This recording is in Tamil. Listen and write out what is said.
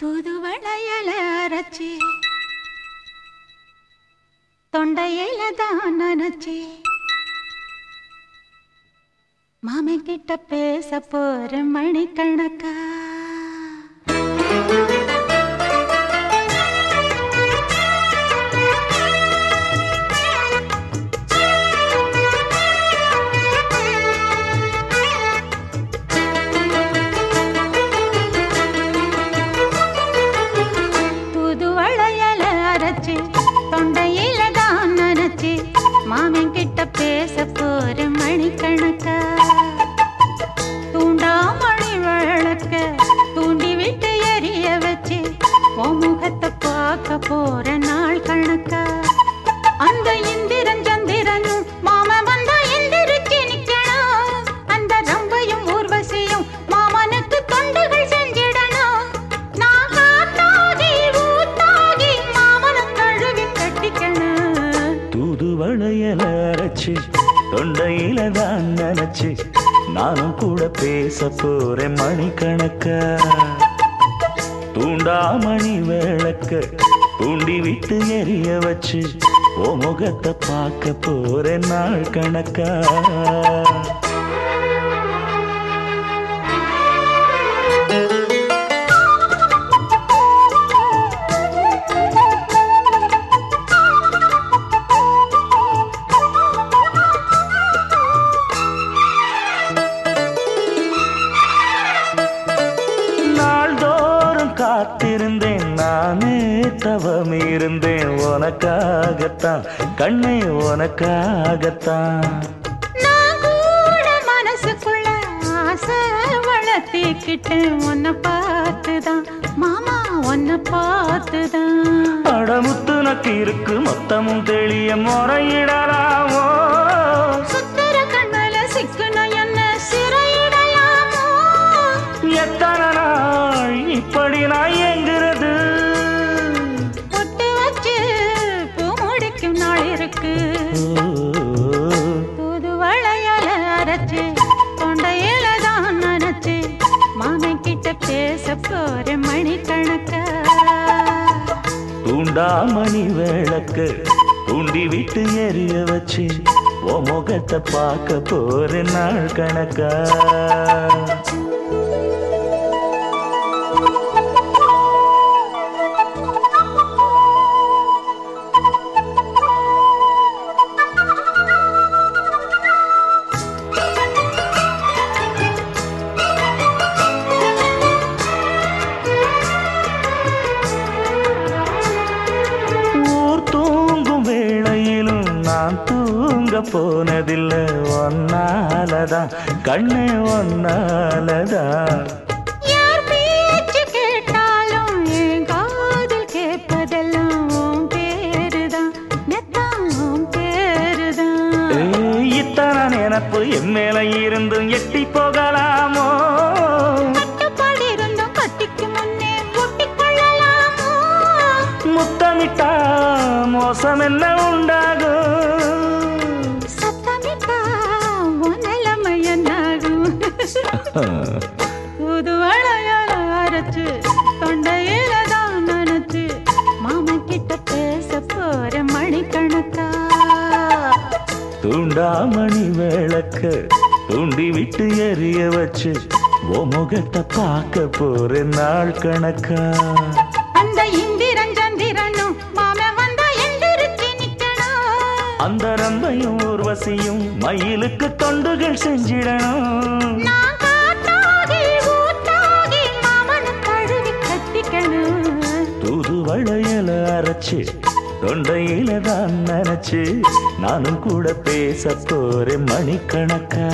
தூதுவளையல அரைச்சி தொண்டையில தான் நினைச்சி மாமன் கிட்ட பேச போற மணிக்கணக்கா தூதுவளையல அரைச்சு தொண்டையில தான் நினைச்சு நானும் கூட பேச போறேன் மணிக்கணக்கா. தூண்டாமணி விளக்க தூண்டி விட்டு எரிய வச்சு ஓ முகத்தை பார்க்க போறேன் நாள் கணக்கா. காத்திருந்தேன் நானே தவம் இருந்தேன். உனக்காகத்தான் கண்ணே உனக்காகத்தான். மனசுக்குள்ள ஆசை வளர்த்திக்கிட்டேன். உன்னை பார்த்துதான் மாமா உன்னை பார்த்துதான். படமுத்து நக்கு இருக்கு மொத்தமும் தெளிய முறையிடலாமோ. இருக்கு தூது வளையல அரைச்சு தொண்டையில தான் நினைச்சு மாமன் கிட்ட பேச போற மணிக்கணக்கா. தூண்டாமணி விளக்கு தூண்டி விட்டு எரிய வச்சு ஓ முகத்தை பார்க்க போற நாள் கணக்கா. நான் தூங்க போனதில்லை ஒன்னாலதான். கண்ணே ஒன்னாலதான். இத்தனை நினப்பு என் மேல இருந்தும் எட்டி போகலாமோ? முத்தமிட்டா மோசம் என்ன உண்டாகும்? புது வளையல அரைச்சு தொண்டையில தான் நினைச்சு மாமன் கிட்ட பேச போற மணிக்கணக்கா. தூண்டாமணி விளக்க தூண்டி விட்டு எரிய வச்சு ஓ முகத்தை பார்க்க போறேன் நாள் கணக்கா. அந்த இந்திரன் சந்திரனும் மாமன் வந்தா எந்திரிச்சு நிக்கணும். அந்த ரம்பையும் ஊர்வசியும் மயிலுக்கு தொண்டுகள் செஞ்சிடணும். தூது வளையல அரைச்சு தொண்டையில தான் நினைச்சு நானும் கூட பேச போறேன் மணிக்கணக்கா.